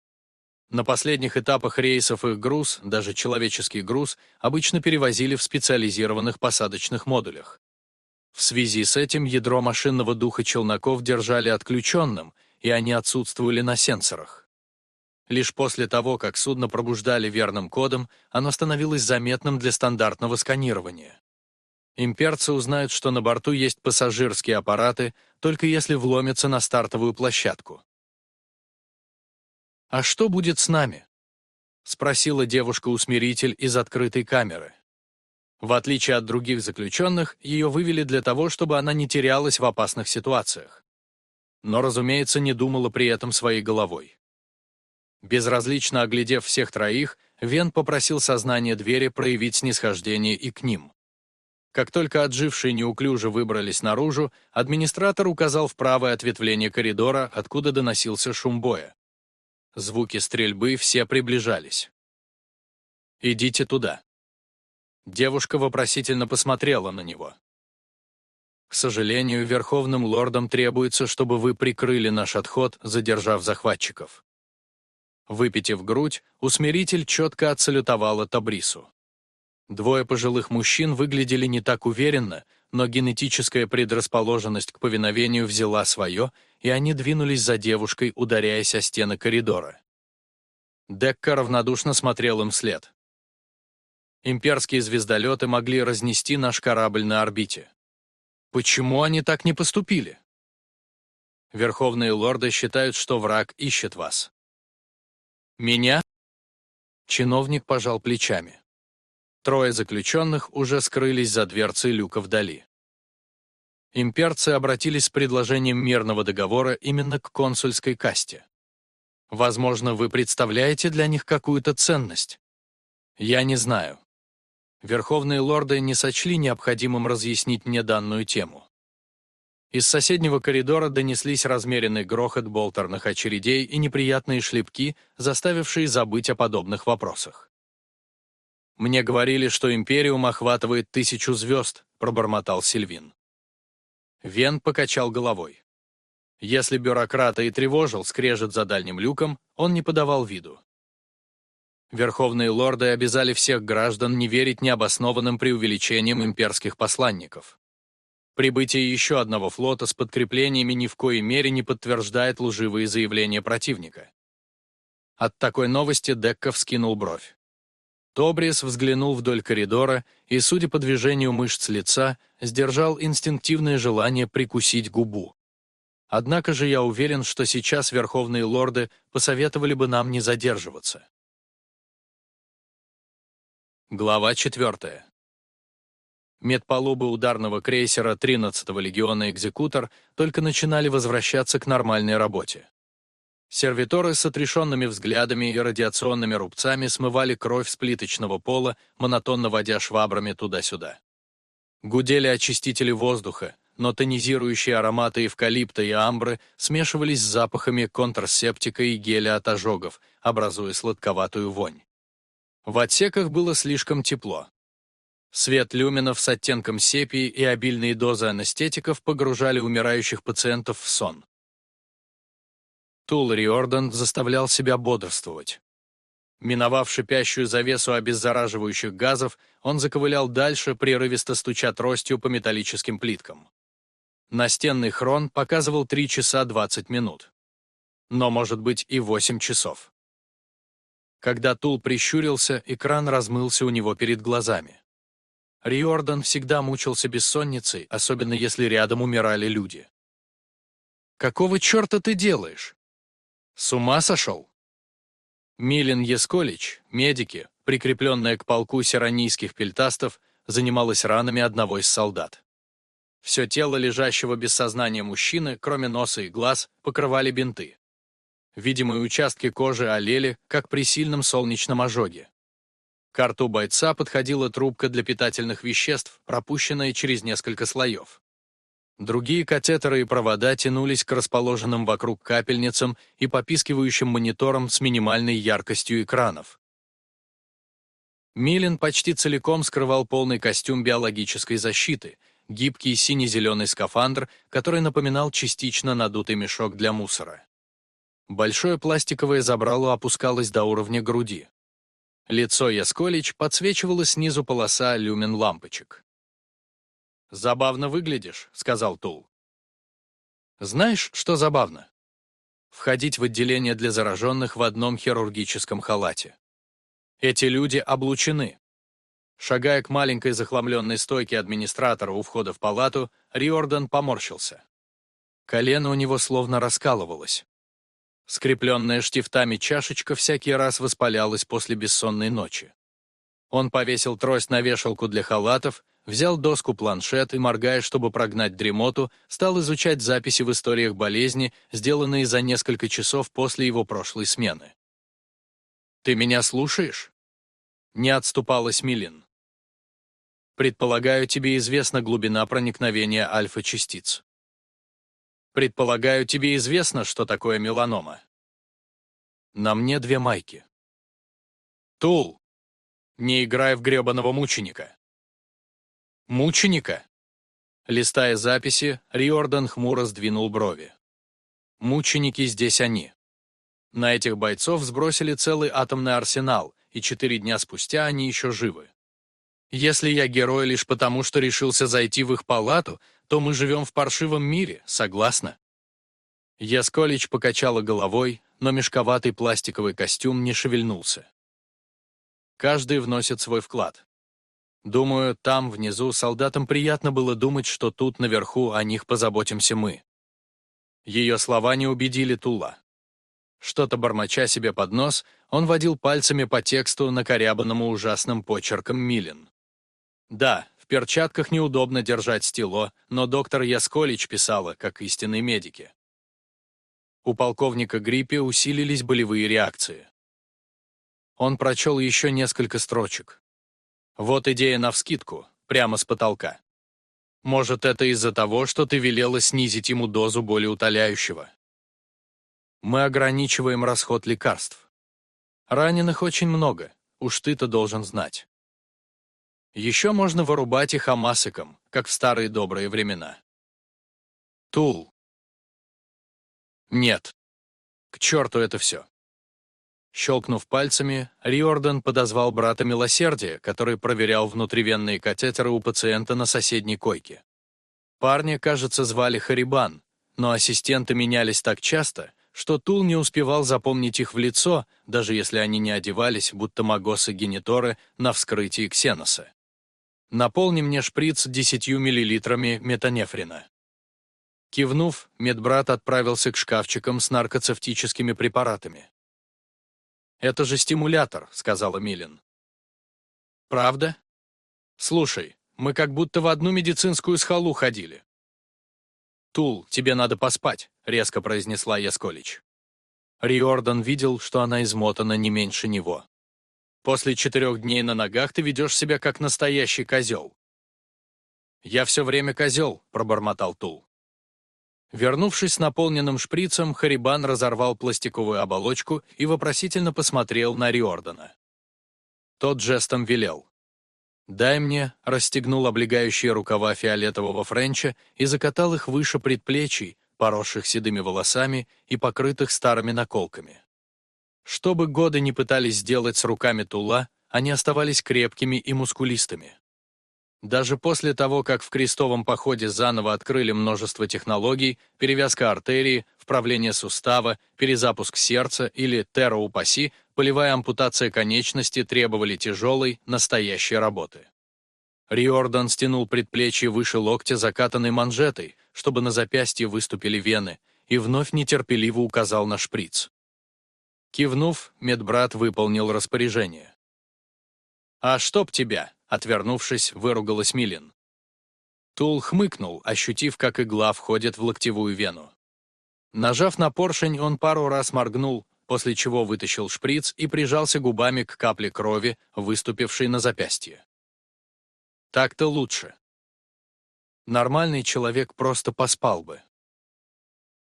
На последних этапах рейсов их груз, даже человеческий груз, обычно перевозили в специализированных посадочных модулях. В связи с этим ядро машинного духа челноков держали отключенным, и они отсутствовали на сенсорах. Лишь после того, как судно пробуждали верным кодом, оно становилось заметным для стандартного сканирования. Имперцы узнают, что на борту есть пассажирские аппараты, только если вломятся на стартовую площадку. «А что будет с нами?» — спросила девушка-усмиритель из открытой камеры. В отличие от других заключенных, ее вывели для того, чтобы она не терялась в опасных ситуациях. Но, разумеется, не думала при этом своей головой. Безразлично оглядев всех троих, Вен попросил сознание двери проявить снисхождение и к ним. Как только отжившие неуклюже выбрались наружу, администратор указал в правое ответвление коридора, откуда доносился шум боя. Звуки стрельбы все приближались. «Идите туда». Девушка вопросительно посмотрела на него. «К сожалению, Верховным Лордам требуется, чтобы вы прикрыли наш отход, задержав захватчиков». Выпитив грудь, усмиритель четко отсалютовала Табрису. Двое пожилых мужчин выглядели не так уверенно, но генетическая предрасположенность к повиновению взяла свое, и они двинулись за девушкой, ударяясь о стены коридора. Декка равнодушно смотрел им вслед. Имперские звездолеты могли разнести наш корабль на орбите. Почему они так не поступили? Верховные лорды считают, что враг ищет вас. Меня? Чиновник пожал плечами. Трое заключенных уже скрылись за дверцей люка вдали. Имперцы обратились с предложением мирного договора именно к консульской касте. Возможно, вы представляете для них какую-то ценность. Я не знаю. Верховные лорды не сочли необходимым разъяснить мне данную тему. Из соседнего коридора донеслись размеренный грохот болтерных очередей и неприятные шлепки, заставившие забыть о подобных вопросах. «Мне говорили, что Империум охватывает тысячу звезд», — пробормотал Сильвин. Вен покачал головой. Если бюрократа и тревожил скрежет за дальним люком, он не подавал виду. Верховные лорды обязали всех граждан не верить необоснованным преувеличениям имперских посланников. Прибытие еще одного флота с подкреплениями ни в коей мере не подтверждает лживые заявления противника. От такой новости Декка вскинул бровь. Тобрис взглянул вдоль коридора и, судя по движению мышц лица, сдержал инстинктивное желание прикусить губу. Однако же я уверен, что сейчас верховные лорды посоветовали бы нам не задерживаться. Глава 4. Медпалубы ударного крейсера 13-го легиона «Экзекутор» только начинали возвращаться к нормальной работе. Сервиторы с отрешенными взглядами и радиационными рубцами смывали кровь с плиточного пола, монотонно водя швабрами туда-сюда. Гудели очистители воздуха, но тонизирующие ароматы эвкалипта и амбры смешивались с запахами контрсептика и геля от ожогов, образуя сладковатую вонь. В отсеках было слишком тепло. Свет люминов с оттенком сепии и обильные дозы анестетиков погружали умирающих пациентов в сон. Тул Риордан заставлял себя бодрствовать. Миновав шипящую завесу обеззараживающих газов, он заковылял дальше, прерывисто стуча тростью по металлическим плиткам. Настенный хрон показывал 3 часа 20 минут. Но, может быть, и 8 часов. Когда Тул прищурился, экран размылся у него перед глазами. Риордан всегда мучился бессонницей, особенно если рядом умирали люди. «Какого черта ты делаешь? С ума сошел?» Милин Есколич, медики, прикрепленная к полку сиранийских пельтастов, занималась ранами одного из солдат. Все тело лежащего без сознания мужчины, кроме носа и глаз, покрывали бинты. Видимые участки кожи олели, как при сильном солнечном ожоге. К рту бойца подходила трубка для питательных веществ, пропущенная через несколько слоев. Другие катетеры и провода тянулись к расположенным вокруг капельницам и попискивающим мониторам с минимальной яркостью экранов. Милин почти целиком скрывал полный костюм биологической защиты, гибкий сине-зеленый скафандр, который напоминал частично надутый мешок для мусора. Большое пластиковое забрало опускалось до уровня груди. Лицо Ясколич подсвечивало снизу полоса люмен-лампочек. «Забавно выглядишь», — сказал Тул. «Знаешь, что забавно? Входить в отделение для зараженных в одном хирургическом халате. Эти люди облучены, Шагая к маленькой захламленной стойке администратора у входа в палату, Риордан поморщился. Колено у него словно раскалывалось. Скрепленная штифтами чашечка всякий раз воспалялась после бессонной ночи. Он повесил трость на вешалку для халатов, взял доску-планшет и, моргая, чтобы прогнать дремоту, стал изучать записи в историях болезни, сделанные за несколько часов после его прошлой смены. «Ты меня слушаешь?» Не отступалась Милин. Предполагаю, тебе известна глубина проникновения альфа-частиц. Предполагаю, тебе известно, что такое меланома. На мне две майки. Тул, не играй в гребаного мученика. Мученика? Листая записи, Риордан хмуро сдвинул брови. Мученики здесь они. На этих бойцов сбросили целый атомный арсенал, и четыре дня спустя они еще живы. Если я герой лишь потому, что решился зайти в их палату, то мы живем в паршивом мире, согласна?» Ясколич покачала головой, но мешковатый пластиковый костюм не шевельнулся. Каждый вносит свой вклад. Думаю, там, внизу, солдатам приятно было думать, что тут, наверху, о них позаботимся мы. Ее слова не убедили Тула. Что-то бормоча себе под нос, он водил пальцами по тексту, накорябанному ужасным почерком Милин. Да, в перчатках неудобно держать стело, но доктор Ясколич писала, как истинные медики. У полковника Гриппи усилились болевые реакции. Он прочел еще несколько строчек. Вот идея навскидку, прямо с потолка. Может, это из-за того, что ты велела снизить ему дозу болеутоляющего. Мы ограничиваем расход лекарств. Раненых очень много, уж ты-то должен знать. Еще можно вырубать их амасиком, как в старые добрые времена. Тул. Нет. К черту это все. Щелкнув пальцами, Риордан подозвал брата Милосердия, который проверял внутривенные катетеры у пациента на соседней койке. Парня, кажется, звали Харибан, но ассистенты менялись так часто, что Тул не успевал запомнить их в лицо, даже если они не одевались, будто магосы-гениторы на вскрытии ксеноса. Наполни мне шприц десятью миллилитрами метанефрина. Кивнув, медбрат отправился к шкафчикам с наркоцевтическими препаратами. «Это же стимулятор», — сказала Милин. «Правда? Слушай, мы как будто в одну медицинскую схалу ходили». «Тул, тебе надо поспать», — резко произнесла Ясколич. Риордан видел, что она измотана не меньше него. После четырех дней на ногах ты ведешь себя как настоящий козел. «Я все время козел», — пробормотал Тул. Вернувшись с наполненным шприцем, Харибан разорвал пластиковую оболочку и вопросительно посмотрел на Риордана. Тот жестом велел. «Дай мне», — расстегнул облегающие рукава фиолетового френча и закатал их выше предплечий, поросших седыми волосами и покрытых старыми наколками. Что бы годы не пытались сделать с руками Тула, они оставались крепкими и мускулистыми. Даже после того, как в крестовом походе заново открыли множество технологий, перевязка артерии, вправление сустава, перезапуск сердца или тероупаси, полевая ампутация конечности требовали тяжелой, настоящей работы. Риордан стянул предплечье выше локтя закатанной манжетой, чтобы на запястье выступили вены, и вновь нетерпеливо указал на шприц. Кивнув, медбрат выполнил распоряжение. «А чтоб тебя!» — отвернувшись, выругалась Милин. Тул хмыкнул, ощутив, как игла входит в локтевую вену. Нажав на поршень, он пару раз моргнул, после чего вытащил шприц и прижался губами к капле крови, выступившей на запястье. Так-то лучше. Нормальный человек просто поспал бы.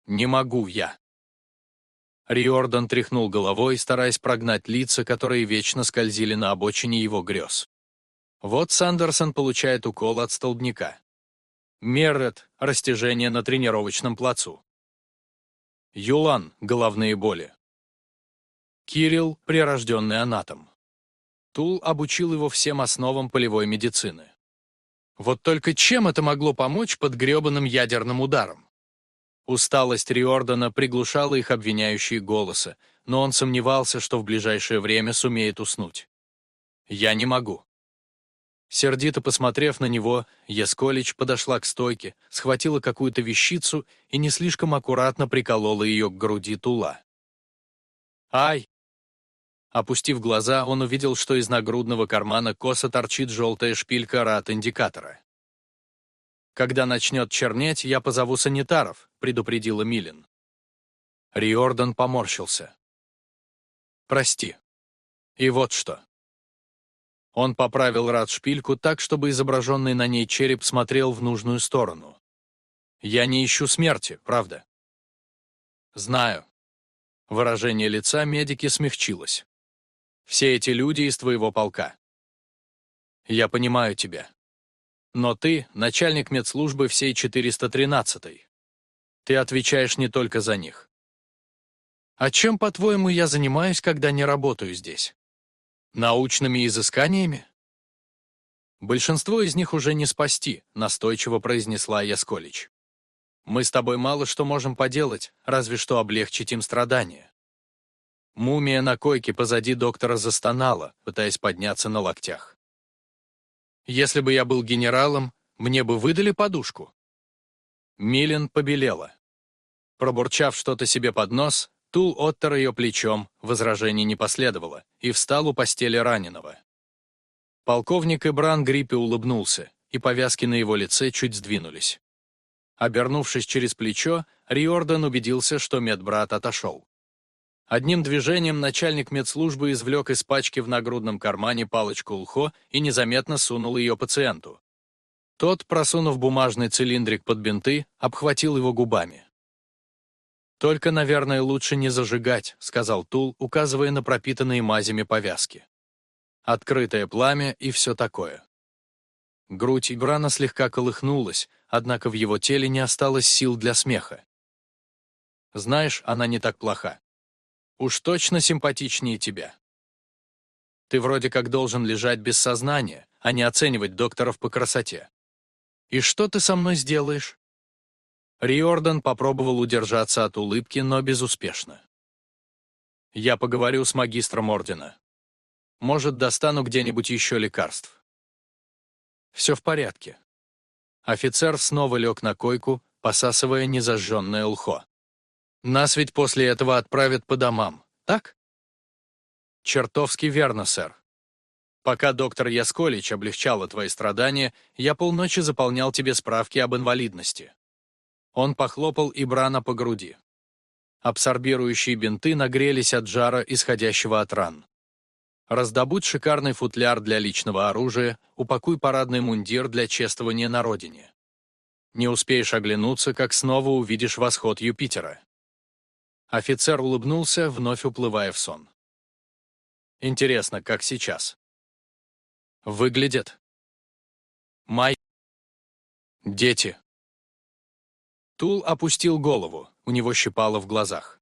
Не могу я. Риордан тряхнул головой, стараясь прогнать лица, которые вечно скользили на обочине его грез. Вот Сандерсон получает укол от столбняка. Меррет — растяжение на тренировочном плацу. Юлан — головные боли. Кирилл — прирожденный анатом. Тул обучил его всем основам полевой медицины. Вот только чем это могло помочь под гребаным ядерным ударом? Усталость Риордана приглушала их обвиняющие голоса, но он сомневался, что в ближайшее время сумеет уснуть. «Я не могу». Сердито посмотрев на него, Ясколич подошла к стойке, схватила какую-то вещицу и не слишком аккуратно приколола ее к груди Тула. «Ай!» Опустив глаза, он увидел, что из нагрудного кармана косо торчит желтая шпилька рад-индикатора. «Когда начнет чернеть, я позову санитаров», — предупредила Милин. Риордан поморщился. «Прости. И вот что». Он поправил рад шпильку так, чтобы изображенный на ней череп смотрел в нужную сторону. «Я не ищу смерти, правда?» «Знаю». Выражение лица медики смягчилось. «Все эти люди из твоего полка». «Я понимаю тебя. Но ты — начальник медслужбы всей 413-й. Ты отвечаешь не только за них. А чем, по-твоему, я занимаюсь, когда не работаю здесь? Научными изысканиями? Большинство из них уже не спасти, настойчиво произнесла Ясколич. Мы с тобой мало что можем поделать, разве что облегчить им страдания. Мумия на койке позади доктора застонала, пытаясь подняться на локтях. Если бы я был генералом, мне бы выдали подушку. Милен побелела. Пробурчав что-то себе под нос, Тул оттер ее плечом, возражений не последовало, и встал у постели раненого. Полковник Ибран Гриппи улыбнулся, и повязки на его лице чуть сдвинулись. Обернувшись через плечо, Риордан убедился, что медбрат отошел. Одним движением начальник медслужбы извлек из пачки в нагрудном кармане палочку УЛХО и незаметно сунул ее пациенту. Тот, просунув бумажный цилиндрик под бинты, обхватил его губами. «Только, наверное, лучше не зажигать», — сказал Тул, указывая на пропитанные мазями повязки. «Открытое пламя и все такое». Грудь Ибрана слегка колыхнулась, однако в его теле не осталось сил для смеха. «Знаешь, она не так плоха. Уж точно симпатичнее тебя. Ты вроде как должен лежать без сознания, а не оценивать докторов по красоте. И что ты со мной сделаешь?» Риордан попробовал удержаться от улыбки, но безуспешно. «Я поговорю с магистром Ордена. Может, достану где-нибудь еще лекарств». «Все в порядке». Офицер снова лег на койку, посасывая незажженное лхо. Нас ведь после этого отправят по домам, так? Чертовски верно, сэр. Пока доктор Ясколич облегчала твои страдания, я полночи заполнял тебе справки об инвалидности. Он похлопал Ибрана по груди. Абсорбирующие бинты нагрелись от жара, исходящего от ран. Раздобудь шикарный футляр для личного оружия, упакуй парадный мундир для чествования на родине. Не успеешь оглянуться, как снова увидишь восход Юпитера. Офицер улыбнулся, вновь уплывая в сон. Интересно, как сейчас? Выглядят. Май. Дети. Тул опустил голову, у него щипало в глазах.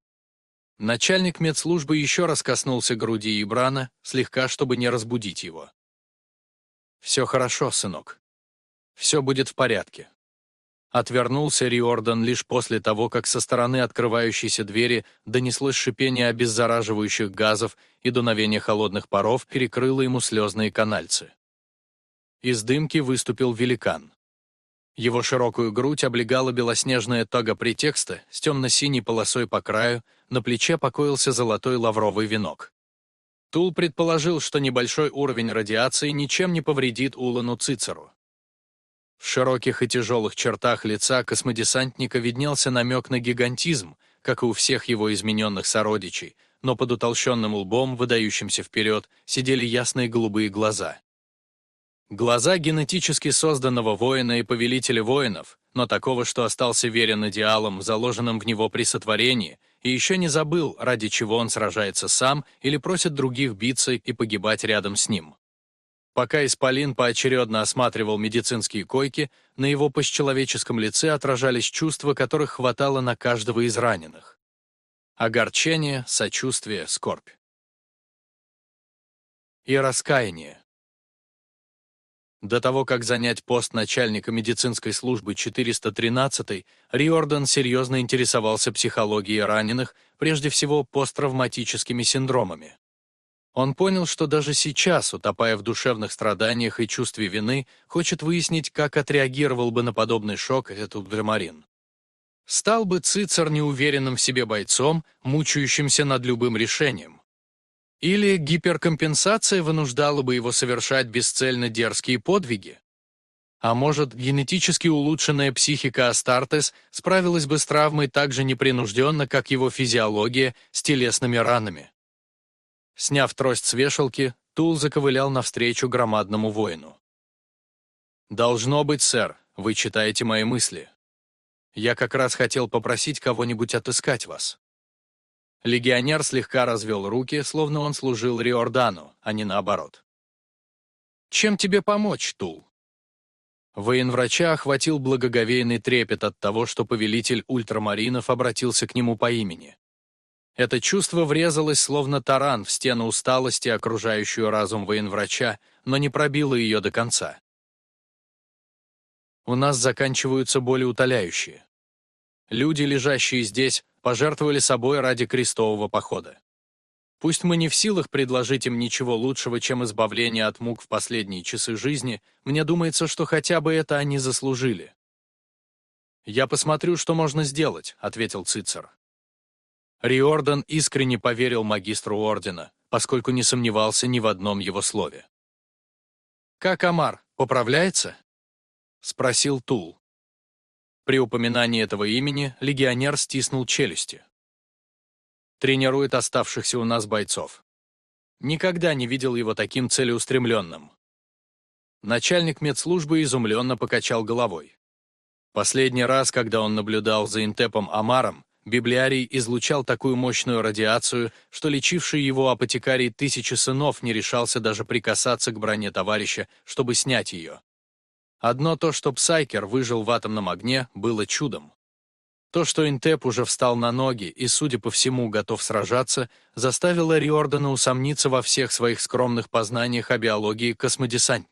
Начальник медслужбы еще раз коснулся груди Ибрана, слегка, чтобы не разбудить его. «Все хорошо, сынок. Все будет в порядке». Отвернулся Риордан лишь после того, как со стороны открывающейся двери донеслось шипение обеззараживающих газов и дуновение холодных паров перекрыло ему слезные канальцы. Из дымки выступил великан. Его широкую грудь облегала белоснежная тога претекста с темно-синей полосой по краю, на плече покоился золотой лавровый венок. Тул предположил, что небольшой уровень радиации ничем не повредит Улану Цицеру. В широких и тяжелых чертах лица космодесантника виднелся намек на гигантизм, как и у всех его измененных сородичей, но под утолщенным лбом, выдающимся вперед, сидели ясные голубые глаза. Глаза генетически созданного воина и повелителя воинов, но такого, что остался верен идеалам, заложенным в него при сотворении, и еще не забыл, ради чего он сражается сам или просит других биться и погибать рядом с ним. Пока Исполин поочередно осматривал медицинские койки, на его почеловеческом лице отражались чувства, которых хватало на каждого из раненых. Огорчение, сочувствие, скорбь. И раскаяние. До того, как занять пост начальника медицинской службы 413 Риордан серьезно интересовался психологией раненых, прежде всего посттравматическими синдромами. Он понял, что даже сейчас, утопая в душевных страданиях и чувстве вины, хочет выяснить, как отреагировал бы на подобный шок этот Дремарин. Стал бы Цицер неуверенным в себе бойцом, мучающимся над любым решением. Или гиперкомпенсация вынуждала бы его совершать бесцельно дерзкие подвиги. А может, генетически улучшенная психика Астартес справилась бы с травмой так же непринужденно, как его физиология с телесными ранами. Сняв трость с вешалки, Тул заковылял навстречу громадному воину. «Должно быть, сэр, вы читаете мои мысли. Я как раз хотел попросить кого-нибудь отыскать вас». Легионер слегка развел руки, словно он служил Риордану, а не наоборот. «Чем тебе помочь, Тул?» Военврача охватил благоговейный трепет от того, что повелитель ультрамаринов обратился к нему по имени. Это чувство врезалось словно таран в стену усталости, окружающую разум военврача, но не пробило ее до конца. У нас заканчиваются боли утоляющие. Люди, лежащие здесь, пожертвовали собой ради крестового похода. Пусть мы не в силах предложить им ничего лучшего, чем избавление от мук в последние часы жизни, мне думается, что хотя бы это они заслужили. «Я посмотрю, что можно сделать», — ответил Цицер. Риордан искренне поверил магистру ордена, поскольку не сомневался ни в одном его слове. «Как Амар, поправляется?» — спросил Тул. При упоминании этого имени легионер стиснул челюсти. «Тренирует оставшихся у нас бойцов. Никогда не видел его таким целеустремленным». Начальник медслужбы изумленно покачал головой. Последний раз, когда он наблюдал за Интепом Амаром, Библиарий излучал такую мощную радиацию, что лечивший его апотекарий тысячи сынов не решался даже прикасаться к броне товарища, чтобы снять ее. Одно то, что Псайкер выжил в атомном огне, было чудом. То, что Интеп уже встал на ноги и, судя по всему, готов сражаться, заставило Риордана усомниться во всех своих скромных познаниях о биологии космодесантника.